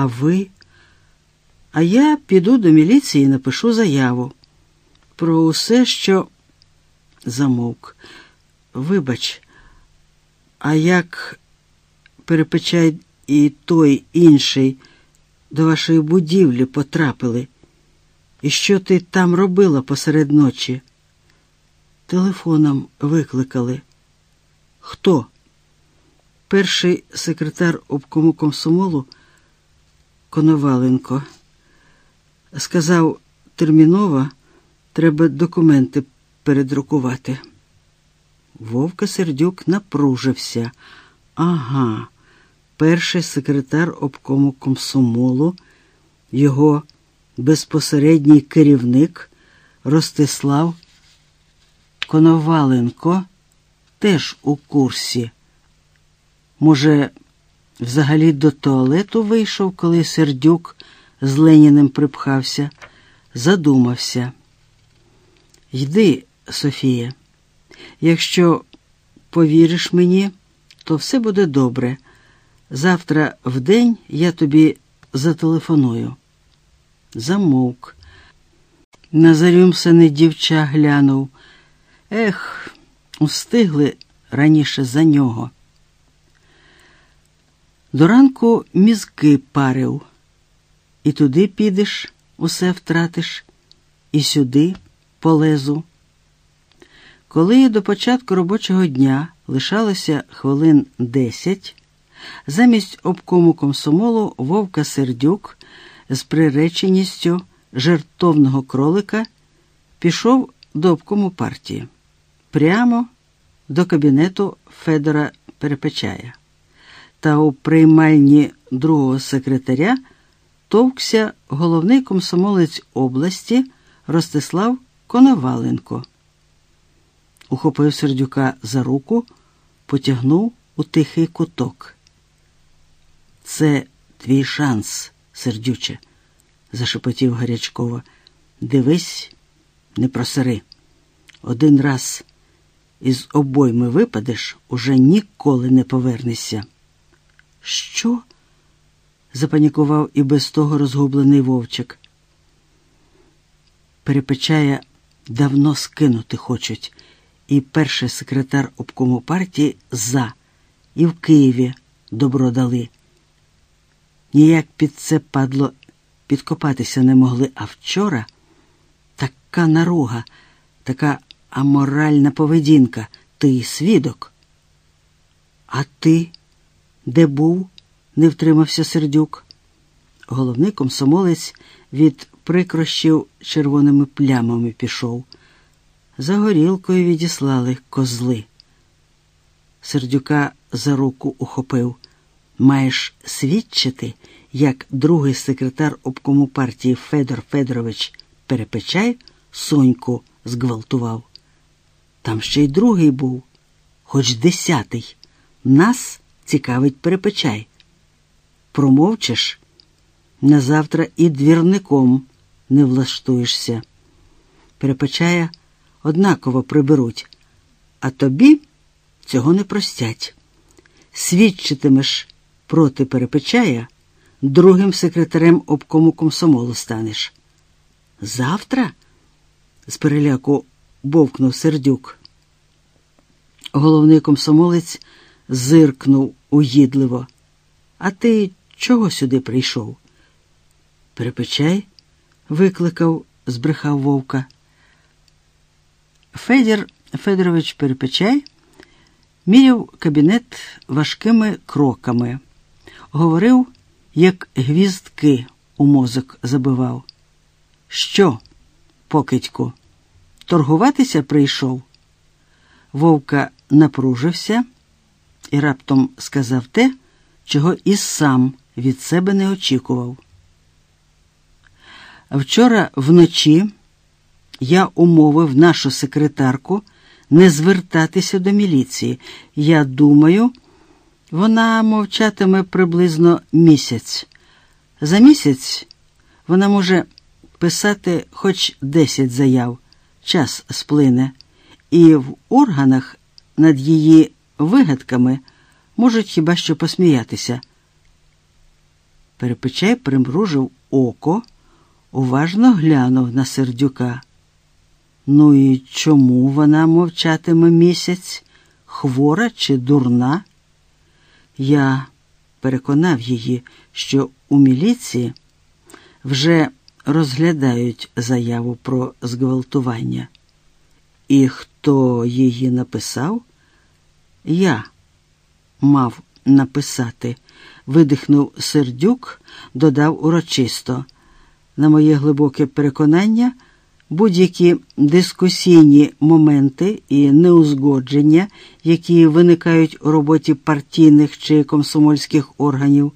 А ви? А я піду до міліції і напишу заяву. Про усе, що замовк. Вибач, а як перепечай і той інший до вашої будівлі потрапили? І що ти там робила посеред ночі? Телефоном викликали. Хто? Перший секретар обкому комсомолу Коноваленко. Сказав терміново, треба документи передрукувати. Вовка Сердюк напружився. Ага, перший секретар обкому комсомолу, його безпосередній керівник Ростислав Коноваленко теж у курсі. Може, взагалі до туалету вийшов, коли сердюк з Леніним припхався, задумався. Йди, Софія, якщо повіриш мені, то все буде добре. Завтра в день я тобі зателефоную. Замовк. Назарюмся дівча глянув. Ех, устигли раніше за нього. До ранку мізки парив. І туди підеш, усе втратиш, і сюди полезу. Коли до початку робочого дня лишалося хвилин десять, замість обкому комсомолу Вовка Сердюк з приреченістю жертовного кролика пішов до обкому партії прямо до кабінету Федора Перепечая. Та у приймальні другого секретаря товкся головний комсомолець області Ростислав Коноваленко. Ухопив сердюка за руку, потягнув у тихий куток. Це твій шанс, сердюче, зашепотів гарячково. Дивись, не просери. Один раз із обойми випадеш, уже ніколи не повернешся. Що? запанікував і без того розгублений вовчик. Перепечая давно скинути хочуть, і перший секретар обкому партії за, і в Києві добро дали. Ніяк під це падло підкопатися не могли, а вчора така наруга, така аморальна поведінка, ти свідок. А ти де був? не втримався сердюк. Головний комсомолець від прикрощів червоними плямами пішов. За горілкою відіслали козли. Сердюка за руку ухопив. Маєш свідчити, як другий секретар обкому партії Федор Федорович Перепечай Соньку зґвалтував. Там ще й другий був, хоч десятий. Нас цікавить перепечай. Промовчиш, на завтра і двірником не влаштуєшся. Перепечая однаково приберуть, а тобі цього не простять. Свідчитимеш проти перепечая, другим секретарем обкому комсомолу станеш. Завтра? з переляку бовкнув сердюк. Головний комсомолець зиркнув угідливо. А ти чого сюди прийшов? Перепечай, викликав, збрехав вовка. Федір Федорович Перепечай міряв кабінет важкими кроками, говорив, як гвіздки у мозок забивав. Що, покидьку, торгуватися прийшов? Вовка напружився і раптом сказав те, чого і сам від себе не очікував. Вчора вночі я умовив нашу секретарку не звертатися до міліції. Я думаю, вона мовчатиме приблизно місяць. За місяць вона може писати хоч десять заяв, час сплине, і в органах над її вигадками можуть хіба що посміятися. Перепечай примружив око, уважно глянув на сердюка. Ну і чому вона мовчатиме місяць, хвора чи дурна? Я переконав її, що у міліції вже розглядають заяву про зґвалтування. І хто її написав? Я мав написати, видихнув сердюк, додав урочисто. На моє глибоке переконання, будь-які дискусійні моменти і неузгодження, які виникають у роботі партійних чи комсомольських органів,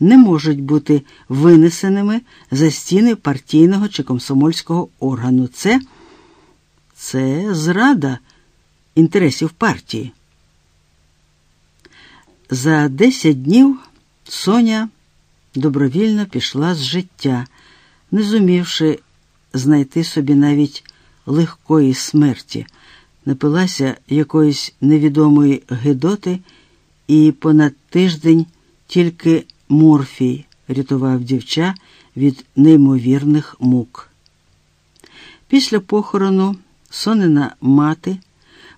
не можуть бути винесеними за стіни партійного чи комсомольського органу. Це, Це зрада інтересів партії. За десять днів Соня добровільно пішла з життя, не зумівши знайти собі навіть легкої смерті, напилася якоїсь невідомої гидоти, і понад тиждень тільки морфій рятував дівча від неймовірних мук. Після похорону сонина мати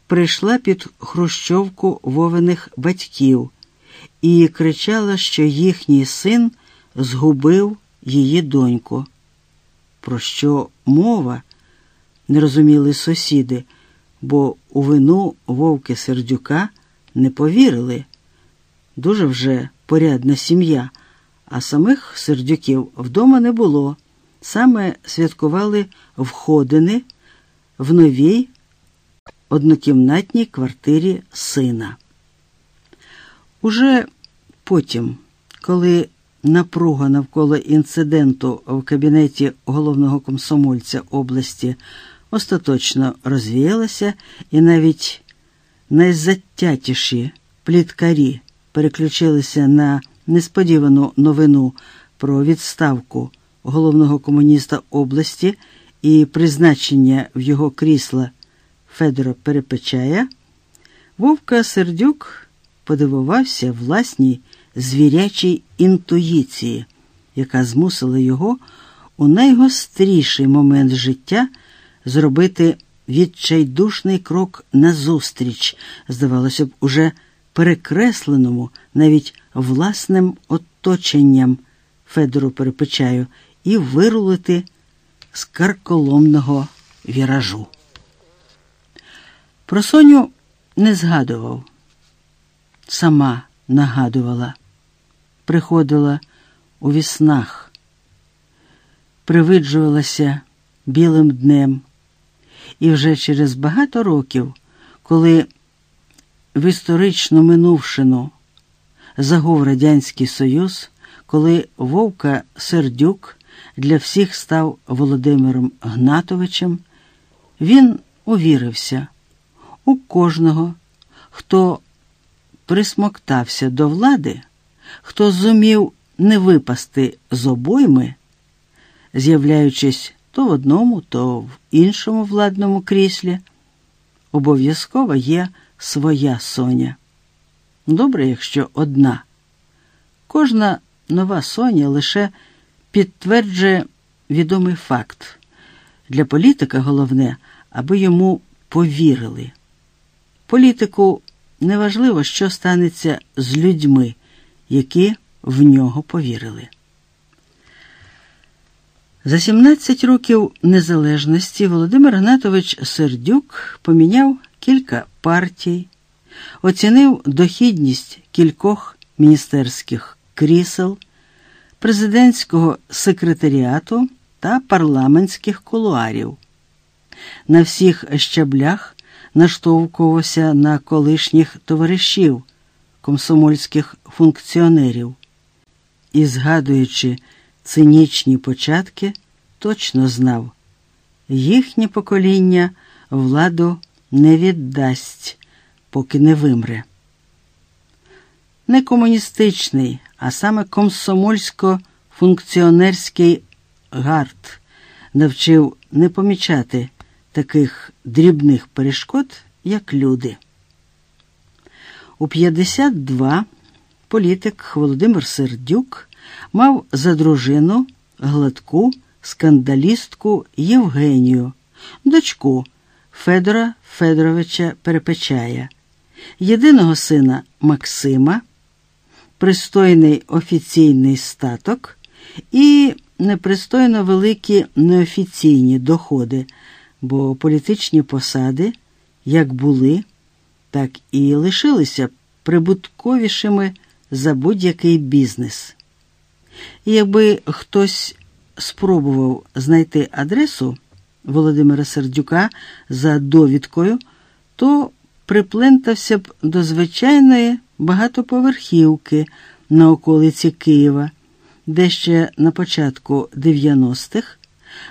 прийшла під хрущовку вовених батьків і кричала, що їхній син згубив її доньку. Про що мова? не розуміли сусіди, бо у вину вовки сердюка не повірили. Дуже вже порядна сім'я, а самих сердюків вдома не було. Саме святкували входини в новій однокімнатній квартирі сина. Уже потім, коли напруга навколо інциденту в кабінеті головного комсомольця області остаточно розвіялася, і навіть найзаттятіші пліткарі переключилися на несподівану новину про відставку головного комуніста області і призначення в його крісла Федора Перепечая, Вовка Сердюк подивувався власній звірячій інтуїції, яка змусила його у найгостріший момент життя зробити відчайдушний крок назустріч, здавалося б, уже перекресленому навіть власним оточенням Федору Перепечаю і вирулити з карколомного віражу. Про Соню не згадував, сама нагадувала, приходила у віснах, привиджувалася білим днем, і вже через багато років, коли в історичну минувшину загув Радянський Союз, коли Вовка Сердюк для всіх став Володимиром Гнатовичем, він увірився. У кожного, хто присмоктався до влади, хто зумів не випасти з обойми, з'являючись то в одному, то в іншому владному кріслі, обов'язково є своя соня. Добре, якщо одна. Кожна нова соня лише підтверджує відомий факт. Для політика головне, аби йому повірили. Політику неважливо, що станеться з людьми, які в нього повірили. За 17 років незалежності Володимир Гнатович Сердюк поміняв кілька партій, оцінив дохідність кількох міністерських крісел, президентського секретаріату та парламентських кулуарів. На всіх щаблях наштовхувався на колишніх товаришів, комсомольських функціонерів і, згадуючи цинічні початки, точно знав, їхнє покоління владу не віддасть, поки не вимре. Не комуністичний, а саме комсомольсько-функціонерський гард навчив не помічати таких дрібних перешкод, як люди. У 52 політик Володимир Сердюк мав за дружину гладку скандалістку Євгенію, дочку Федора Федоровича Перепечая, єдиного сина Максима, пристойний офіційний статок і непристойно великі неофіційні доходи, бо політичні посади як були, так і лишилися прибутковішими за будь-який бізнес. І якби хтось спробував знайти адресу Володимира Сердюка за довідкою, то приплентався б до звичайної багатоповерхівки на околиці Києва, де ще на початку 90-х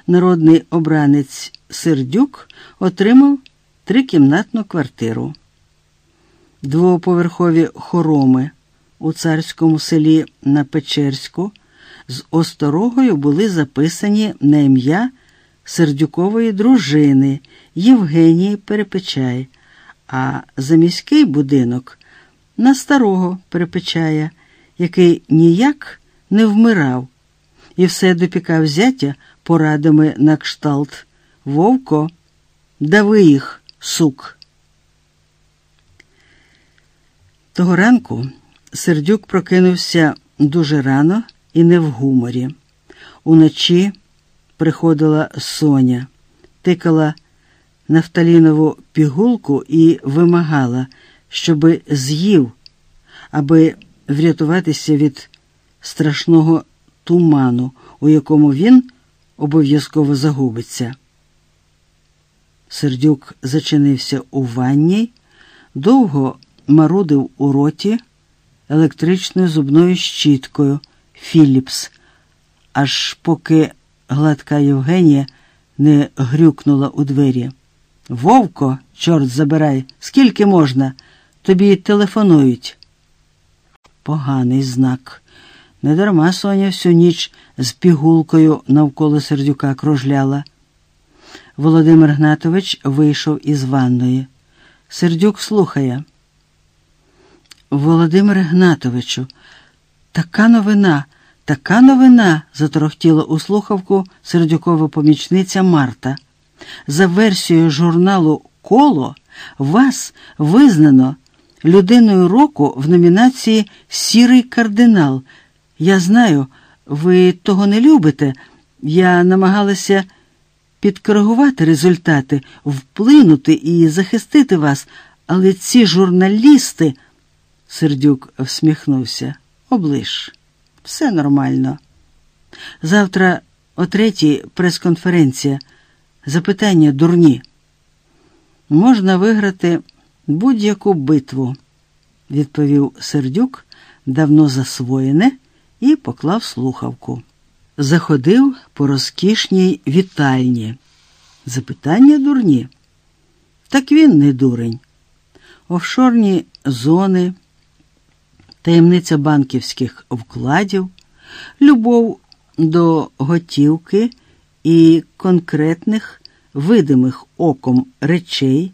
народний обранець Сердюк отримав трикімнатну квартиру. Двоповерхові хороми у царському селі на Печерську з осторогою були записані на ім'я Сердюкової дружини Євгенії Перепечай, а заміський будинок на старого Перепечая, який ніяк не вмирав і все допікав зятя порадами на кшталт Вовко, дави їх, сук. Того ранку Сердюк прокинувся дуже рано і не в гуморі. Уночі приходила Соня, тикала нафталінову пігулку і вимагала, щоби з'їв, аби врятуватися від страшного туману, у якому він обов'язково загубиться. Сердюк зачинився у ванні, довго марудив у роті електричною зубною щіткою Філіпс, аж поки гладка Євгенія не грюкнула у двері. Вовко, чорт забирай, скільки можна, тобі телефонують. Поганий знак. Недарма Соня всю ніч з пігулкою навколо сердюка кружляла. Володимир Гнатович вийшов із ванної. Сердюк слухає. Володимире Гнатовичу, така новина, така новина, заторохтіла у слухавку сердюкова помічниця Марта. За версією журналу Коло вас визнано людиною року в номінації Сірий кардинал. Я знаю, ви того не любите. Я намагалася підкоригувати результати, вплинути і захистити вас, але ці журналісти. Сердюк всміхнувся. Оближ. Все нормально. Завтра о третій прес-конференція. Запитання дурні. Можна виграти будь-яку битву, відповів Сердюк, давно засвоєне, і поклав слухавку. Заходив по розкішній вітальні. Запитання дурні. Так він не дурень. Офшорні зони таємниця банківських вкладів, любов до готівки і конкретних видимих оком речей,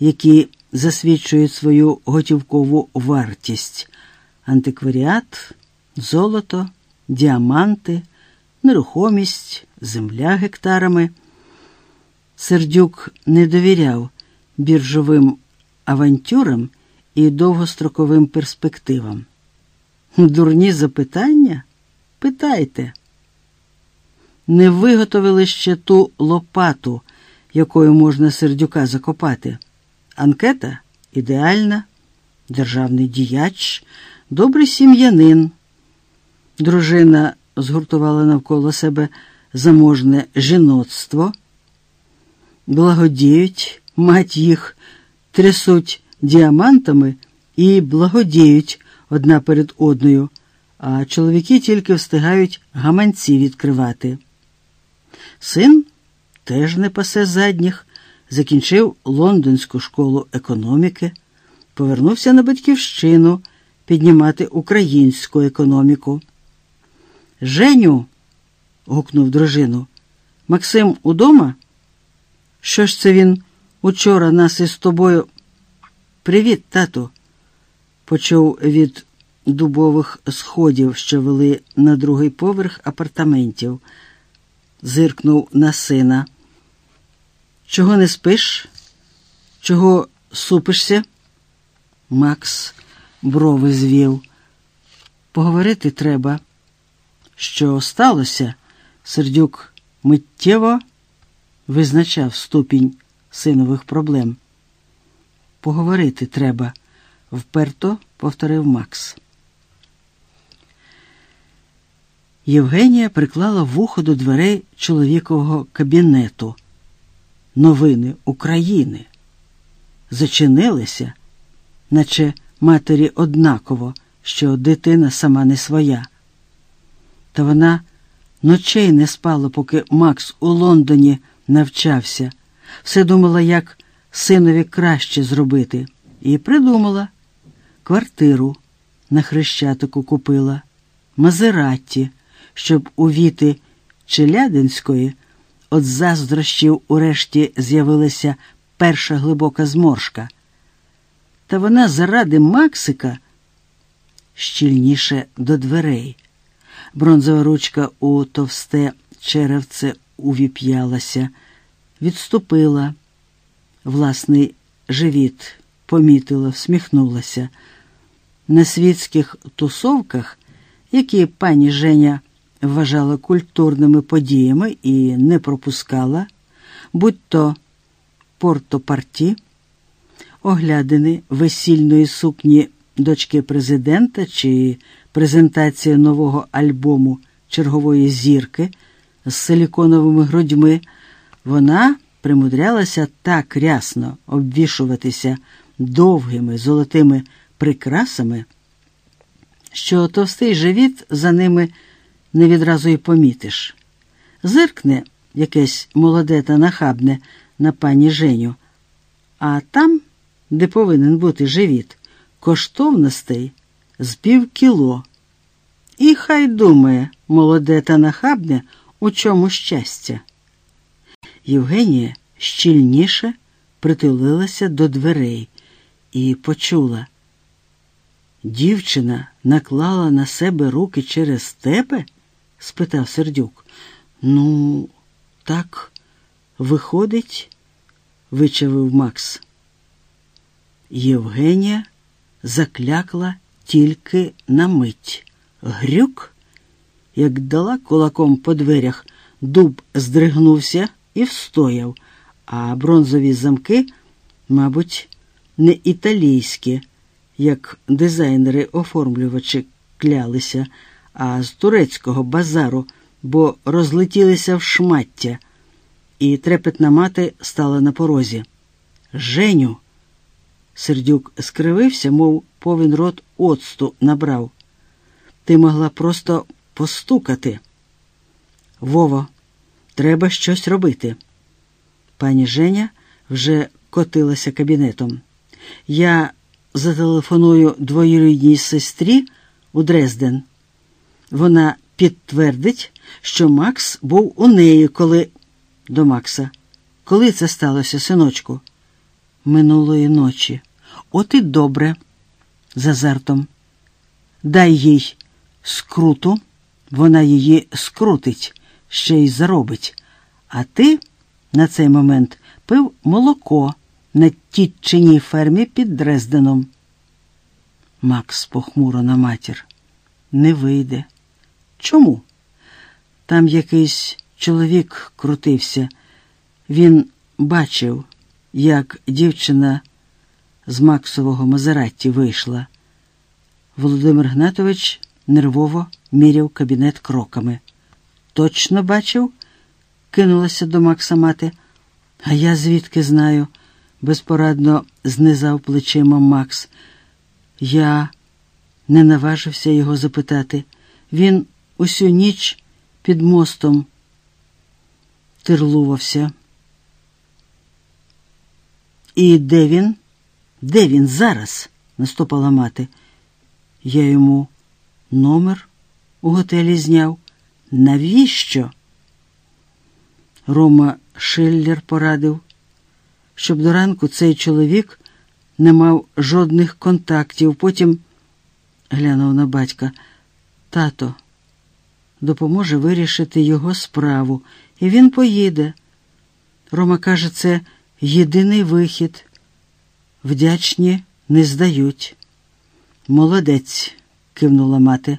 які засвідчують свою готівкову вартість, антикваріат, золото, діаманти, нерухомість, земля гектарами. Сердюк не довіряв біржовим авантюрам і довгостроковим перспективам. Дурні запитання? Питайте. Не виготовили ще ту лопату, якою можна сердюка закопати. Анкета ідеальна, державний діяч, добрий сім'янин. Дружина згуртувала навколо себе заможне жіноцтво, благодіють, мать їх трясуть діамантами і благодіють одна перед одною, а чоловіки тільки встигають гаманці відкривати. Син теж не пасе задніх, закінчив лондонську школу економіки, повернувся на батьківщину піднімати українську економіку. Женю, гукнув дружину, Максим удома? Що ж це він учора нас із тобою? Привіт, тату, почув від дубових сходів, що вели на другий поверх апартаментів, зиркнув на сина. Чого не спиш? Чого супишся? Макс брови звів. Поговорити треба. Що сталося? Сердюк миттєво визначав ступінь синових проблем. Поговорити треба, вперто повторив Макс. Євгенія приклала вухо до дверей чоловікового кабінету. Новини України зачинилися, наче матері однаково, що дитина сама не своя. Та вона ночей не спала, поки Макс у Лондоні навчався, все думала, як синові краще зробити, і придумала квартиру на Хрещатику купила, Мазератті, щоб у Віти Челядинської от заздрощів урешті з'явилася перша глибока зморшка. Та вона заради Максика щільніше до дверей. Бронзова ручка у товсте черевце увіп'ялася, відступила. Власний живіт помітила, всміхнулася. На світських тусовках, які пані Женя вважала культурними подіями і не пропускала, будь то порто-парті, оглядини весільної сукні дочки президента чи презентація нового альбому чергової зірки з силіконовими грудьми, вона примудрялася так рясно обвішуватися довгими золотими прикрасами, що товстий живіт за ними не відразу й помітиш. Зиркне якесь молоде та нахабне на пані Женю, а там, де повинен бути живіт, коштовностей з пів кіло. І хай думає, молоде та нахабне, у чому щастя. Євгенія щільніше притулилася до дверей і почула. Дівчина наклала на себе руки через тебе? спитав сердюк. Ну, так, виходить, вичавив Макс. Євгенія заклякла тільки на мить. Грюк, як дала кулаком по дверях, дуб здригнувся і встояв, а бронзові замки, мабуть, не італійські, як дизайнери-оформлювачі клялися, а з турецького базару, бо розлетілися в шмаття, і трепетна мати стала на порозі. Женю. Сердюк скривився, мов повін рот оцту набрав. Ти могла просто постукати. Вово, треба щось робити. Пані Женя вже котилася кабінетом. Я зателефоную двоюрідній сестрі у Дрезден. Вона підтвердить, що Макс був у неї, коли до Макса. Коли це сталося, синочку? Минулої ночі. От і добре, з азартом. Дай їй скруту, вона її скрутить, ще й заробить. А ти на цей момент пив молоко на тітчиній фермі під Дрезденом. Макс похмуро на матір. Не вийде. Чому? Там якийсь чоловік крутився. Він бачив, як дівчина з Максового Мазератті вийшла. Володимир Гнатович нервово міряв кабінет кроками. Точно бачив? кинулася до Макса мати. А я звідки знаю? безпорадно знизав плечима Макс. Я не наважився його запитати. Він усю ніч під мостом тирлувався. І де він? Де він зараз? наступала мати. Я йому номер у готелі зняв. Навіщо? Рома Шиллер порадив, щоб до ранку цей чоловік не мав жодних контактів. Потім глянув на батька. Тато допоможе вирішити його справу, і він поїде. Рома каже, це єдиний вихід. Вдячні не здають. Молодець, кивнула мати.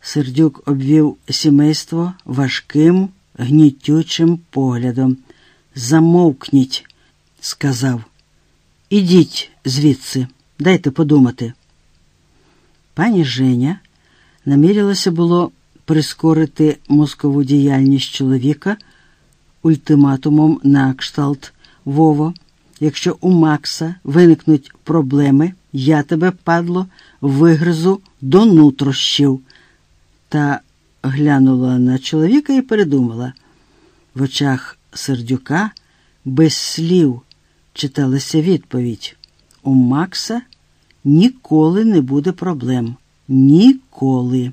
Сердюк обвів сімейство важким, гнітючим поглядом. Замовкніть, сказав. Ідіть звідси, дайте подумати. Пані Женя намірилася було прискорити мозкову діяльність чоловіка ультиматумом на кшталт Вово. Якщо у Макса виникнуть проблеми, я тебе, падло, вигризу до нутрощів. Та глянула на чоловіка і передумала. В очах сердюка без слів читалася відповідь. У Макса ніколи не буде проблем. Ніколи.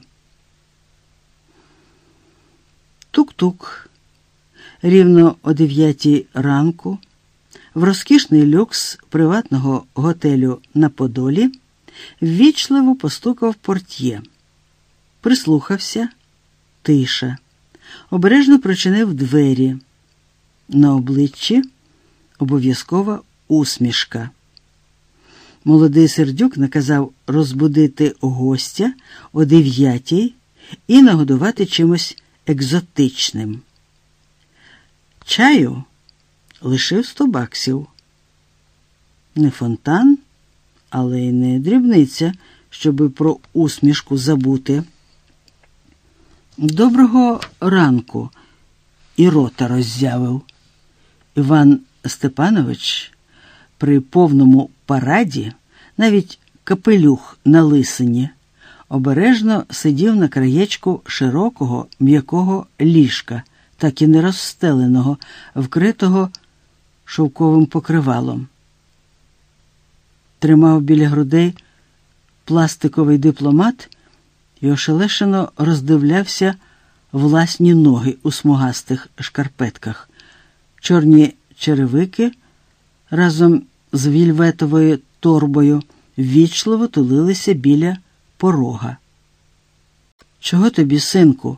Тук-тук. Рівно о дев'ятій ранку в розкішний люкс приватного готелю на Подолі ввічливо постукав портьє. Прислухався тиша, обережно прочинив двері. На обличчі обов'язкова усмішка. Молодий сердюк наказав розбудити гостя о дев'ятій і нагодувати чимось екзотичним. Чаю лишив сто баксів. Не фонтан, але й не дрібниця, щоби про усмішку забути. Доброго ранку і рота роззявив. Іван Степанович при повному параді, навіть капелюх на лисині, обережно сидів на краєчку широкого м'якого ліжка, так і не розстеленого, вкритого шовковим покривалом. Тримав біля грудей пластиковий дипломат і ошелешено роздивлявся власні ноги у смугастих шкарпетках, чорні черевики разом з вільветовою торбою ввічливо тулилися біля порога. Чого тобі, синку?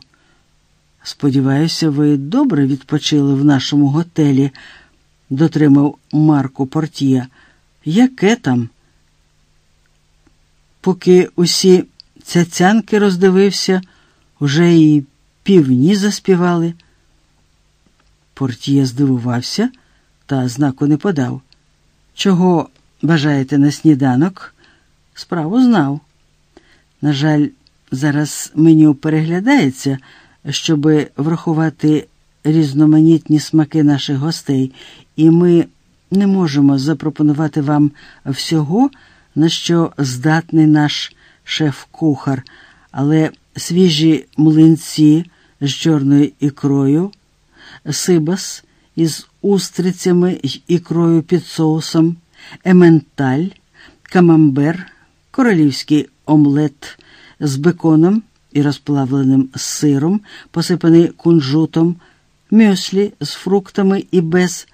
Сподіваюся, ви добре відпочили в нашому готелі, дотримав Марко Портія. Яке там? Поки усі цяцянки роздивився, уже і півні заспівали. Портія здивувався та знаку не подав. Чого бажаєте на сніданок? Справу знав. На жаль, зараз меню переглядається, щоби врахувати різноманітні смаки наших гостей, і ми не можемо запропонувати вам всього, на що здатний наш шеф-кухар, але свіжі млинці з чорною ікрою, сибас із устрицями й ікрою під соусом, ементаль, камамбер, королівський омлет з беконом і розплавленим сиром, посипаний кунжутом, мюслі з фруктами і без.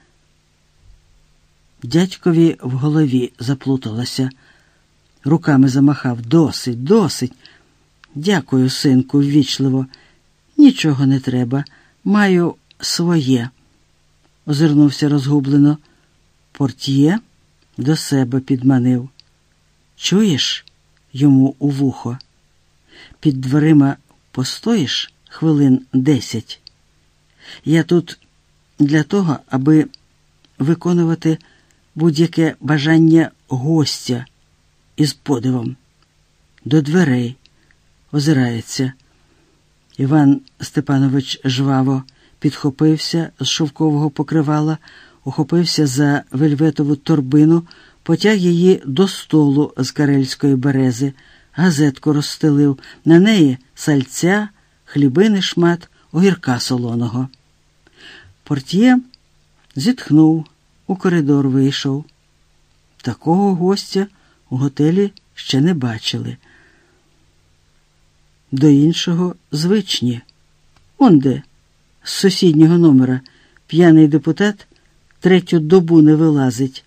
Дядькові в голові заплуталося. Руками замахав досить, досить. Дякую, синку, ввічливо. Нічого не треба. Маю своє. Озирнувся розгублено. Портьє до себе підманив. Чуєш йому у вухо? Під дверима постоїш хвилин десять. Я тут для того, аби виконувати будь-яке бажання гостя із подивом. До дверей озирається. Іван Степанович жваво підхопився з шовкового покривала, ухопився за вельветову торбину, потяг її до столу з карельської берези, газетку розстелив, на неї сальця, хлібини шмат, огірка солоного. Портьє зітхнув, у коридор вийшов. Такого гостя у готелі ще не бачили. До іншого звичні. Он де, з сусіднього номера, п'яний депутат третю добу не вилазить,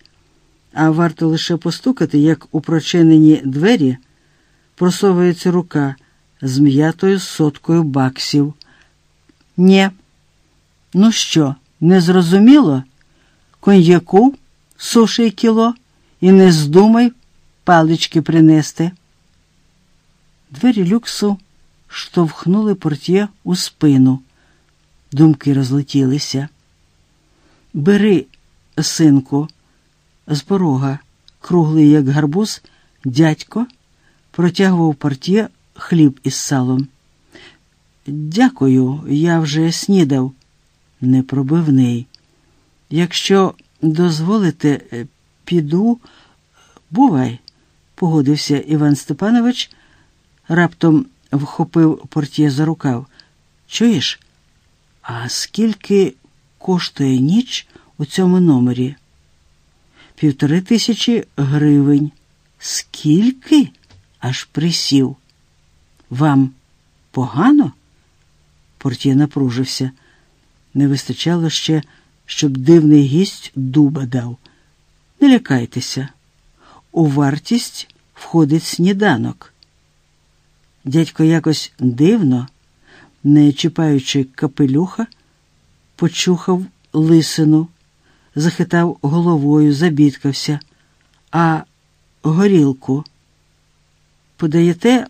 а варто лише постукати, як у прочинені двері просовується рука з м'ятою соткою баксів. Нє, ну що, не зрозуміло? Коньяку суший кіло і не здумай палички принести. Двері люксу штовхнули портє у спину. Думки розлетілися. Бери, синку, з порога, круглий, як гарбуз, дядько протягував портє хліб із салом. Дякую, я вже снідав, непробивний. Якщо дозволите, е, піду, бувай, погодився Іван Степанович, раптом вхопив портє за рукав. Чуєш? А скільки коштує ніч у цьому номері? Півтори тисячі гривень. Скільки? Аж присів. Вам погано? Портє напружився. Не вистачало ще, щоб дивний гість дуба дав. Не лякайтеся. У вартість входить сніданок. Дядько якось дивно, не чіпаючи капелюха, почухав лисину, захитав головою, забідкався, а горілку подаєте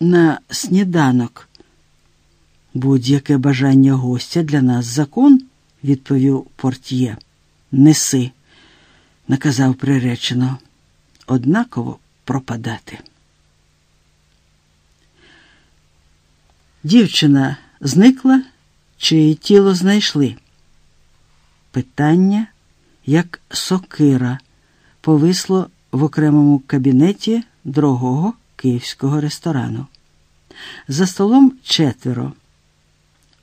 на сніданок. Будь-яке бажання гостя для нас закон, відповів портьє. Неси, наказав приречено, однаково пропадати. Дівчина зникла чи тіло знайшли? Питання, як сокира, повисло в окремому кабінеті дорогого київського ресторану. За столом четверо.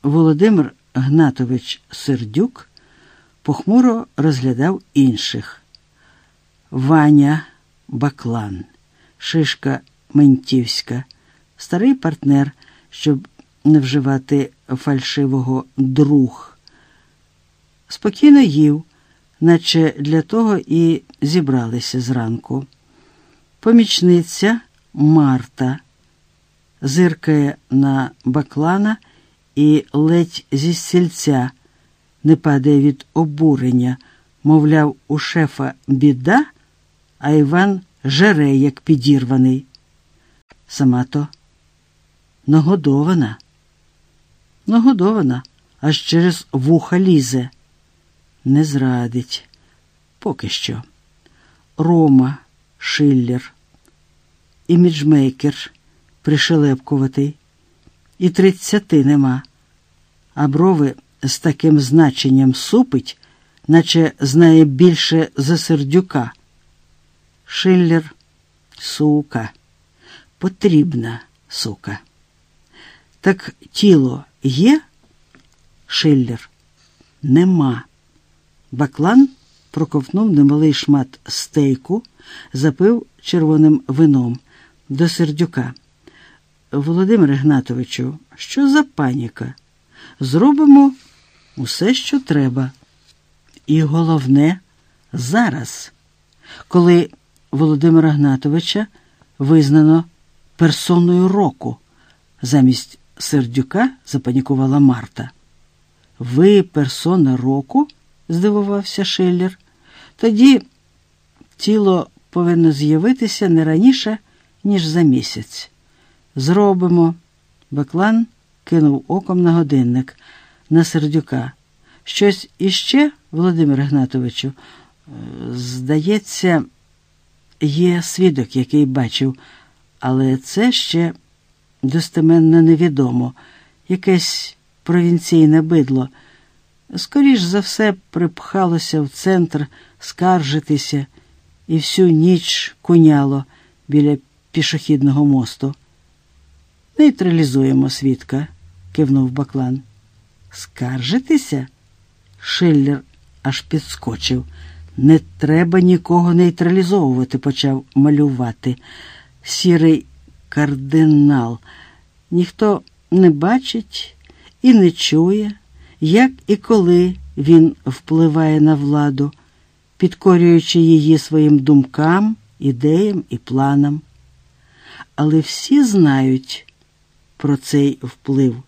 Володимир Гнатович Сердюк похмуро розглядав інших. Ваня Баклан, Шишка Ментівська, старий партнер, щоб не вживати фальшивого друг. Спокійно їв, наче для того і зібралися зранку. Помічниця Марта зиркає на баклана і ледь зі стільця не падає від обурення, мовляв, у шефа біда, а Іван жере, як підірваний. Сама то нагодована. Нагодована, аж через вуха лізе. Не зрадить. Поки що. Рома, Шиллер, іміджмейкер пришелепкуватий, і тридцяти нема, а брови з таким значенням супить, наче знає більше за сердюка. Шиллер сука, потрібна сука. Так тіло є? Шиллер? Нема. Баклан проковтнув немалий шмат стейку, запив червоним вином до сердюка. Володимире Гнатовичу, що за паніка? Зробимо усе, що треба. І головне зараз, коли Володимира Гнатовича визнано персоною року, замість сердюка запанікувала Марта. Ви персона року? здивувався Шиллер. Тоді тіло повинно з'явитися не раніше, ніж за місяць. Зробимо. Баклан кинув оком на годинник на сердюка. Щось іще, Володимир Гнатовичу, здається, є свідок, який бачив, але це ще достеменно невідомо, якесь провінційне бидло. Скоріш за все, припхалося в центр скаржитися і всю ніч куняло біля пішохідного мосту. Нейтралізуємо свідка, кивнув баклан. Скаржитися? Шиллер аж підскочив. Не треба нікого нейтралізовувати, почав малювати. Сірий кардинал. Ніхто не бачить і не чує, як і коли він впливає на владу, підкорюючи її своїм думкам, ідеям і планам. але всі знають про цей вплив.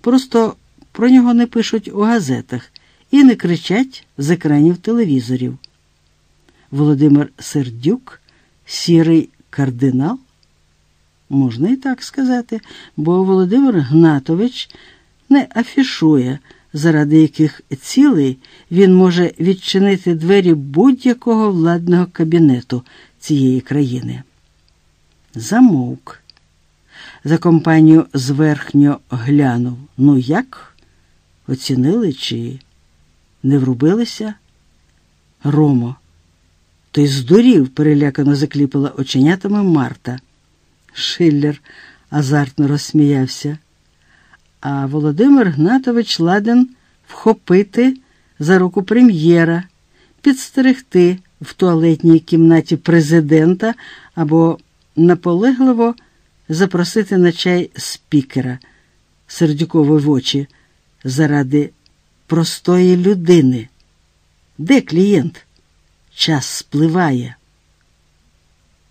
Просто про нього не пишуть у газетах і не кричать з екранів телевізорів. Володимир Сердюк, сірий кардинал. Можна і так сказати, бо Володимир Гнатович не афішує, заради яких цілей він може відчинити двері будь-якого владного кабінету цієї країни. Замовк. За компанію зверхньо глянув. Ну як? Оцінили чи не врубилися? Ромо. Той здурів, перелякано закліпала оченятами Марта. Шиллер азартно розсміявся. А Володимир Гнатович ладен вхопити за руку прем'єра, підстерегти в туалетній кімнаті президента або наполегливо запросити на чай спікера Сердюкової в очі заради простої людини. Де клієнт? Час спливає.